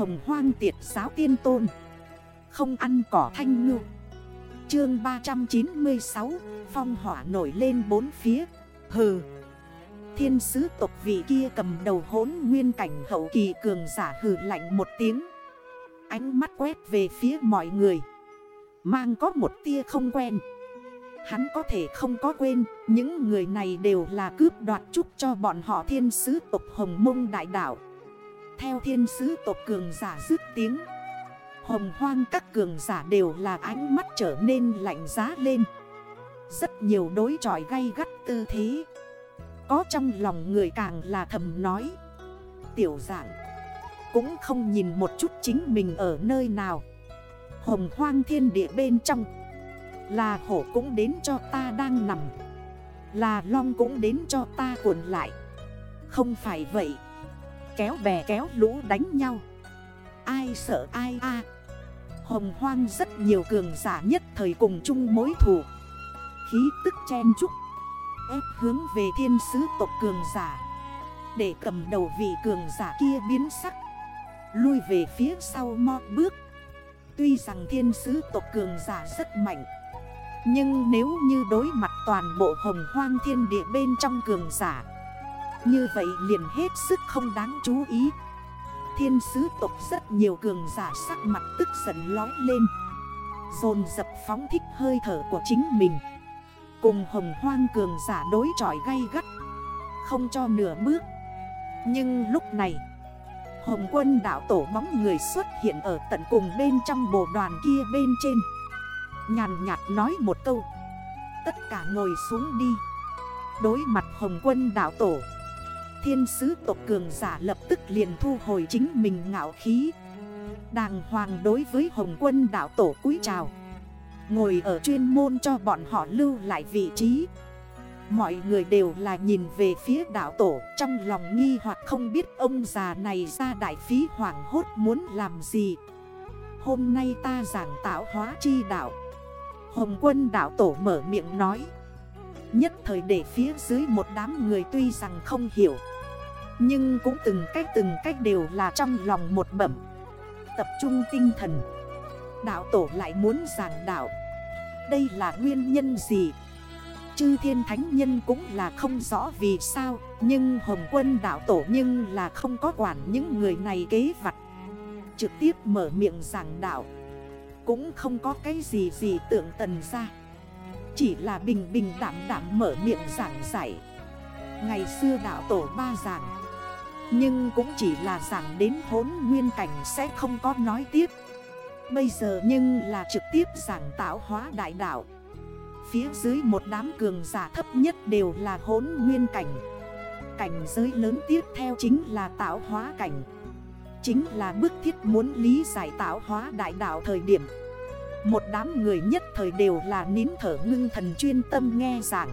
Hồng hoang tiệt giáo tiên tôn. Không ăn cỏ thanh ngư. Chương 396 Phong hỏa nổi lên bốn phía. Hừ. Thiên sứ tộc vị kia cầm đầu hốn nguyên cảnh hậu kỳ cường giả hừ lạnh một tiếng. Ánh mắt quét về phía mọi người. Mang có một tia không quen. Hắn có thể không có quên, Những người này đều là cướp đoạt chúc cho bọn họ thiên sứ tộc Hồng Mông Đại Đảo theo thiên sứ tộc cường giả dứt tiếng. Hồng hoang các cường giả đều là ánh mắt trở nên lạnh giá lên. Rất nhiều đối tròi gay gắt tư thế. Có trong lòng người càng là thầm nói. Tiểu dạng, Cũng không nhìn một chút chính mình ở nơi nào. Hồng hoang thiên địa bên trong, Là hổ cũng đến cho ta đang nằm. Là long cũng đến cho ta cuộn lại. Không phải vậy. Kéo bè kéo lũ đánh nhau. Ai sợ ai a. Hồng hoang rất nhiều cường giả nhất thời cùng chung mối thù. Khí tức chen chúc, ép hướng về thiên sứ tộc cường giả. Để cầm đầu vị cường giả kia biến sắc, Lui về phía sau một bước. Tuy rằng thiên sứ tộc cường giả rất mạnh, Nhưng nếu như đối mặt toàn bộ hồng hoang thiên địa bên trong cường giả như vậy liền hết sức không đáng chú ý. Thiên sứ tộc rất nhiều cường giả sắc mặt tức giận lói lên. Dồn dập phóng thích hơi thở của chính mình. Cùng hồng hoang cường giả đối tròi gay gắt. Không cho nửa bước. Nhưng lúc này, Hồng quân đảo tổ bóng người xuất hiện ở tận cùng bên trong bộ đoàn kia bên trên. Nhàn nhạt nói một câu. Tất cả ngồi xuống đi. Đối mặt hồng quân đảo tổ Thiên sứ tộc cường giả lập tức liền thu hồi chính mình ngạo khí. Đàng hoàng đối với hồng quân đảo tổ cúi chào. Ngồi ở chuyên môn cho bọn họ lưu lại vị trí. Mọi người đều là nhìn về phía đảo tổ, Trong lòng nghi hoặc không biết ông già này ra đại phí hoảng hốt muốn làm gì. Hôm nay ta giảng tạo hóa chi đảo Hồng quân đảo tổ mở miệng nói. Nhất thời để phía dưới một đám người tuy rằng không hiểu, Nhưng cũng từng cách từng cách đều là trong lòng một bẩm. Tập trung tinh thần. Đạo tổ lại muốn giảng đạo. Đây là nguyên nhân gì? Chư thiên thánh nhân cũng là không rõ vì sao, Nhưng hồng quân đạo tổ nhưng là không có quản những người này kế vặt. Trực tiếp mở miệng giảng đạo. Cũng không có cái gì gì tượng tần ra. Chỉ là bình bình đảm đảm mở miệng giảng giải Ngày xưa đạo tổ ba giảng, Nhưng cũng chỉ là giảng đến hốn nguyên cảnh sẽ không có nói tiếp. Bây giờ nhưng là trực tiếp giảng tạo hóa đại đạo. Phía dưới một đám cường giả thấp nhất đều là hốn nguyên cảnh. Cảnh giới lớn tiếp theo chính là tạo hóa cảnh. Chính là bước thiết muốn lý giải tạo hóa đại đạo thời điểm. Một đám người nhất thời đều là nín thở ngưng thần chuyên tâm nghe giảng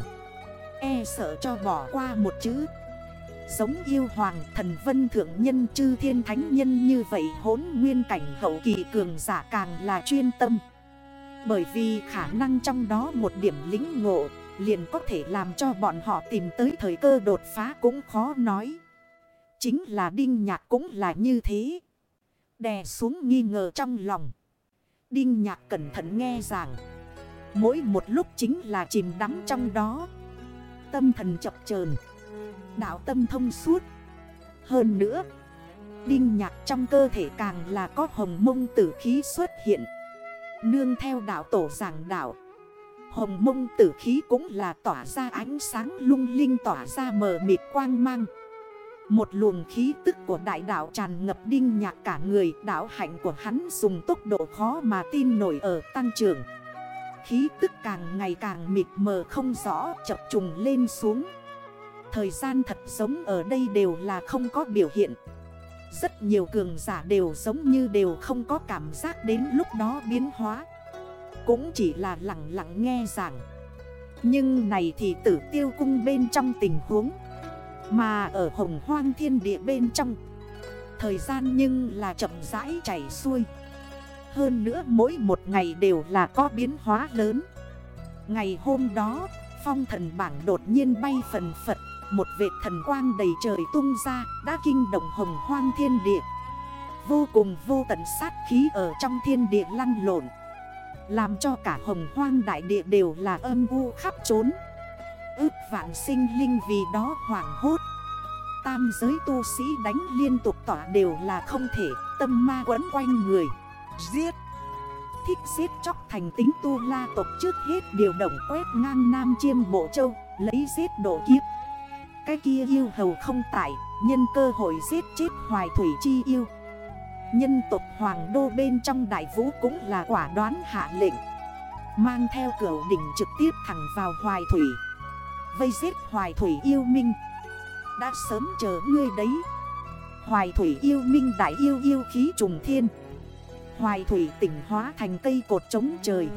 E sợ cho bỏ qua một chữ Giống yêu hoàng thần vân thượng nhân chư thiên thánh nhân như vậy hốn nguyên cảnh hậu kỳ cường giả càng là chuyên tâm bởi vì khả năng trong đó một điểm lính ngộ liền có thể làm cho bọn họ tìm tới thời cơ đột phá cũng khó nói. Chính là Đinh Nhạc cũng là như thế. Đè xuống nghi ngờ trong lòng. Đinh Nhạc cẩn thận nghe rằng, Mỗi một lúc chính là chìm đắm trong đó. Tâm thần chập chờn, Đạo tâm thông suốt. Hơn nữa. Đinh Nhạc trong cơ thể càng là có hồng mông tử khí xuất hiện. Nương theo đạo tổ giảng đạo, Hồng mông tử khí cũng là tỏa ra ánh sáng lung linh, tỏa ra mờ mịt quang mang một luồng khí tức của đại đảo tràn ngập đinh nhạc cả người Đảo hạnh của hắn dùng tốc độ khó mà tin nổi ở tăng trưởng. Khí tức càng ngày càng mịt mờ không rõ, chập trùng lên xuống. Thời gian thật giống ở đây đều là không có biểu hiện. Rất nhiều cường giả đều giống như đều không có cảm giác đến lúc đó biến hóa. Cũng chỉ là lặng lặng nghe giảng. Nhưng này thì tử tiêu cung bên trong tình huống. Mà ở hồng hoang thiên địa bên trong, Thời gian nhưng là chậm rãi chảy xuôi. Hơn nữa mỗi một ngày đều là có biến hóa lớn. Ngày hôm đó, phong thần bảng đột nhiên bay phần phật, một vệt thần quang đầy trời tung ra, Đã kinh động hồng hoang thiên địa. Vô cùng vô tận sát khí ở trong thiên địa lăn lộn, Làm cho cả hồng hoang đại địa đều là âm u khắp trốn. Ước vạn sinh linh vì đó hoảng hốt. Tam giới tu sĩ đánh liên tục tỏa đều là không thể, Tâm ma quấn quanh người. Giết. Thích giết chóc thành tính tu la tộc trước hết điều động quét ngang Nam Chiêm Bộ Châu, Lấy giết độ kiếp. Cái kia yêu hầu không tại Nhân cơ hội giết chết hoài thủy chi yêu. Nhân tộc Hoàng Đô bên trong đại vũ cũng là quả đoán hạ lệnh. Mang theo cửa đỉnh trực tiếp thẳng vào hoài thủy. Vây giết hoài thủy yêu minh. Đã sớm chờ ngươi đấy. Hoài thủy yêu minh đại yêu yêu khí trùng thiên. Hoài thủy tỉnh hóa thành cây cột trống trời.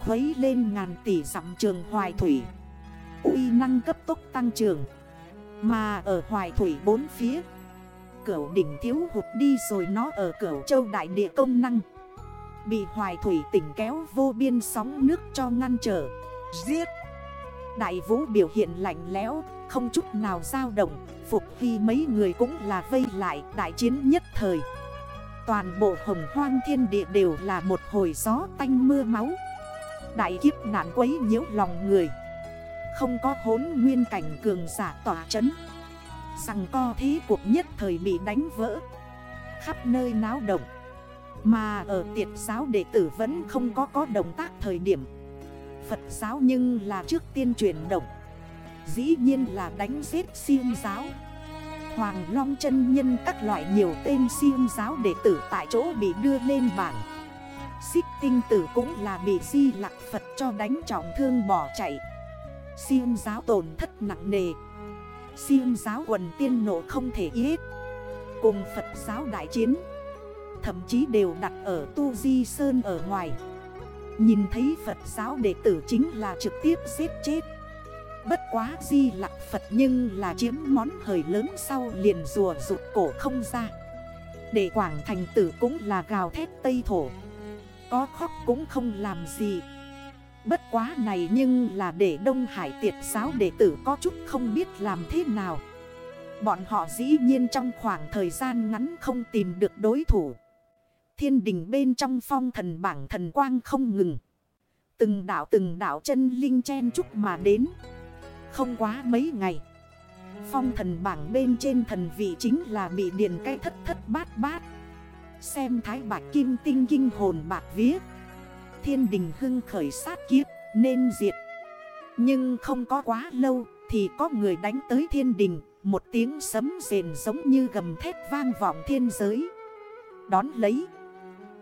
Khuấy lên ngàn tỷ dặm trường hoài thủy. Uy năng cấp tốc tăng trưởng. Mà ở hoài thủy bốn phía, Cửu đỉnh thiếu hụt đi rồi nó ở cửu châu đại địa công năng. Bị hoài thủy tỉnh kéo vô biên sóng nước cho ngăn trở. Giết! Đại vũ biểu hiện lạnh lẽo, Không chút nào dao động, Phục khi mấy người cũng là vây lại đại chiến nhất thời. Toàn bộ hồng hoang thiên địa đều là một hồi gió tanh mưa máu. Đại kiếp nạn quấy nhiễu lòng người. Không có hốn nguyên cảnh cường giả tỏa chấn. Rằng co thế cuộc nhất thời bị đánh vỡ. Khắp nơi náo động. Mà ở tiệt giáo đệ tử vẫn không có có động tác thời điểm. Phật giáo nhưng là trước tiên chuyển động. Dĩ nhiên là đánh giết siêu giáo. Hoàng Long chân nhân các loại nhiều tên siêu giáo đệ tử tại chỗ bị đưa lên bảng. Xích tinh tử cũng là bị di lạc Phật cho đánh trọng thương bỏ chạy. Siêu giáo tổn thất nặng nề. Siêu giáo quần tiên nộ không thể yết Cùng Phật giáo đại chiến, Thậm chí đều đặt ở Tu Di Sơn ở ngoài. Nhìn thấy Phật giáo đệ tử chính là trực tiếp giết chết. Bất quá di lạc Phật nhưng là chiếm món hời lớn sau liền rùa rụt cổ không ra. Để Quảng Thành tử cũng là gào thét Tây Thổ. Có khóc cũng không làm gì. Bất quá này nhưng là để Đông Hải tiệt giáo đệ tử có chút không biết làm thế nào. Bọn họ dĩ nhiên trong khoảng thời gian ngắn không tìm được đối thủ. Thiên đình bên trong phong thần bảng thần quang không ngừng. Từng đảo từng đảo chân linh chen chúc mà đến. Không quá mấy ngày, Phong thần bảng bên trên thần vị chính là bị điền cây thất thất bát bát. Xem thái bạc kim tinh kinh hồn bạc viết Thiên đình hưng khởi sát kiếp, nên diệt. Nhưng không có quá lâu thì có người đánh tới thiên đình, Một tiếng sấm rền giống như gầm thét vang vọng thiên giới. Đón lấy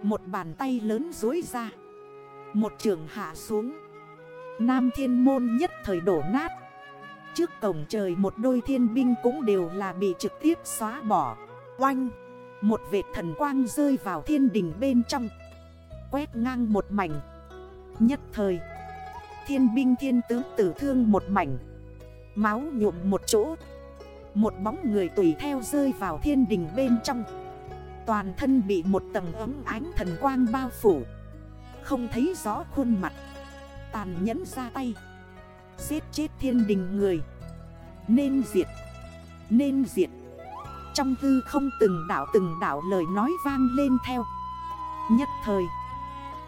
một bàn tay lớn dối ra. Một trường hạ xuống. Nam thiên môn nhất thời đổ nát. Trước cổng trời một đôi thiên binh cũng đều là bị trực tiếp xóa bỏ. Oanh! Một vệt thần quang rơi vào thiên đình bên trong. Quét ngang một mảnh. Nhất thời, Thiên binh thiên tướng tử thương một mảnh. Máu nhuộm một chỗ. Một bóng người tùy theo rơi vào thiên đình bên trong. Toàn thân bị một tầng ấm ánh thần quang bao phủ. Không thấy rõ khuôn mặt. Tàn nhẫn ra tay. Giết chết thiên đình người. Nên diệt. Nên diệt. Trong tư không từng đảo từng đảo lời nói vang lên theo. Nhất thời,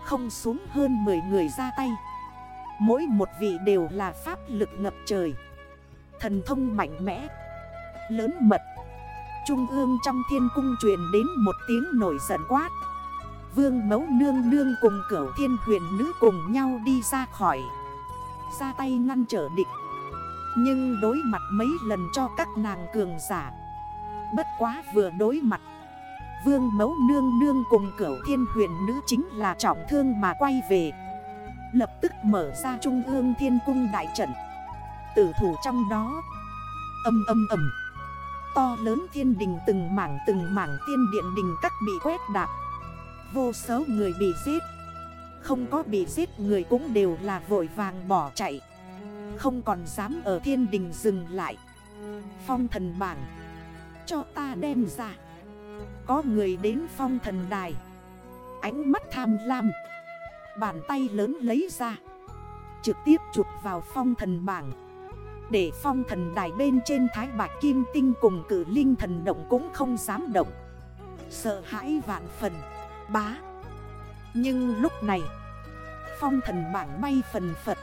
Không xuống hơn 10 người ra tay. Mỗi một vị đều là pháp lực ngập trời. Thần thông mạnh mẽ. Lớn mật. Trung ương trong thiên cung truyền đến một tiếng nổi giận quát. Vương mấu nương nương cùng cửu thiên huyền nữ cùng nhau đi ra khỏi. Ra tay ngăn trở địch. Nhưng đối mặt mấy lần cho các nàng cường giả. Bất quá vừa đối mặt. Vương mấu nương nương cùng cửu thiên huyền nữ chính là trọng thương mà quay về. Lập tức mở ra trung ương thiên cung đại trận. Tử thủ trong đó. Âm âm âm To lớn thiên đình từng mảng từng mảng tiên điện đình các bị quét đạp. Vô số người bị giết. Không có bị giết người cũng đều là vội vàng bỏ chạy. Không còn dám ở thiên đình dừng lại. Phong thần bảng. Cho ta đem ra. Có người đến phong thần đài. Ánh mắt tham lam. Bàn tay lớn lấy ra. Trực tiếp chụp vào phong thần bảng. Để phong thần đài bên trên thái bạc kim tinh cùng cử linh thần động cũng không dám động. Sợ hãi vạn phần, Bá. Nhưng lúc này, Phong thần bảng bay phần phật.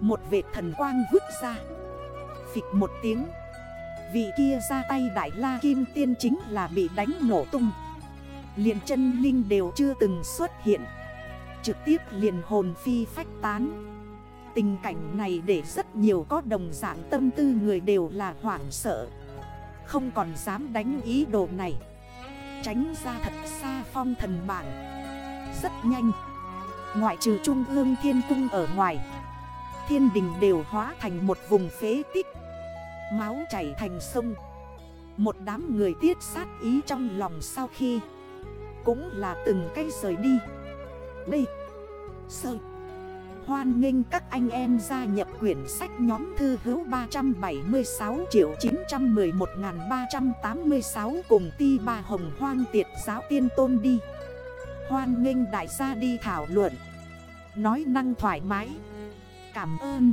Một vệt thần quang vứt ra. Phịch một tiếng. Vị kia ra tay đại la kim tiên chính là bị đánh nổ tung. Liền chân linh đều chưa từng xuất hiện. Trực tiếp liền hồn phi phách tán. Tình cảnh này để rất nhiều có đồng dạng tâm tư người đều là hoảng sợ. Không còn dám đánh ý đồ này. Tránh ra thật xa phong thần bảng Rất nhanh. Ngoại trừ trung ương thiên cung ở ngoài, Thiên đình đều hóa thành một vùng phế tích. Máu chảy thành sông. Một đám người tiết sát ý trong lòng sau khi Cũng là từng cây rời đi. Đi sợi Hoan nghênh các anh em gia nhập quyển sách nhóm thư hữu 376 triệu 911.386 cùng ti ba hồng hoang tiệt giáo tiên tôn đi. Hoan nghênh đại gia đi thảo luận. Nói năng thoải mái. Cảm ơn.